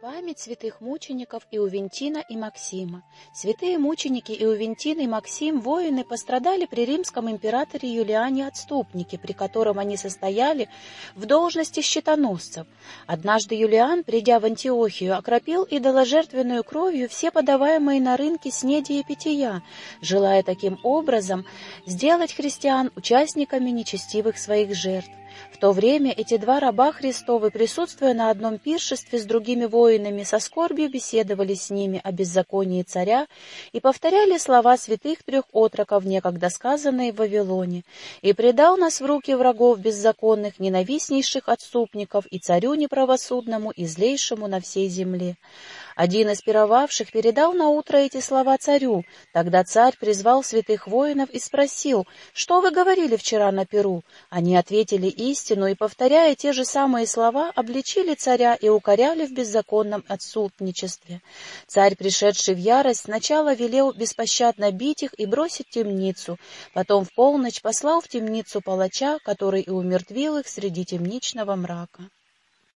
Память святых мучеников Иувентина и Максима. Святые мученики Иувентин и Максим, воины, пострадали при римском императоре Юлиане отступники, при котором они состояли в должности щитоносцев. Однажды Юлиан, придя в Антиохию, окропил идоложертвенную кровью все подаваемые на рынке снеди и питья, желая таким образом сделать христиан участниками нечестивых своих жертв. В то время эти два раба Христовы, присутствуя на одном пиршестве с другими воинами, со скорбью беседовали с ними о беззаконии царя и повторяли слова святых трех отроков, некогда сказанные в Вавилоне. «И предал нас в руки врагов беззаконных, ненавистнейших отступников и царю неправосудному и злейшему на всей земле». Один из пировавших передал на утро эти слова царю. Тогда царь призвал святых воинов и спросил, «Что вы говорили вчера на Перу?» Они ответили истину и, повторяя те же самые слова, обличили царя и укоряли в беззаконном отсутничестве. Царь, пришедший в ярость, сначала велел беспощадно бить их и бросить темницу, потом в полночь послал в темницу палача, который и умертвил их среди темничного мрака.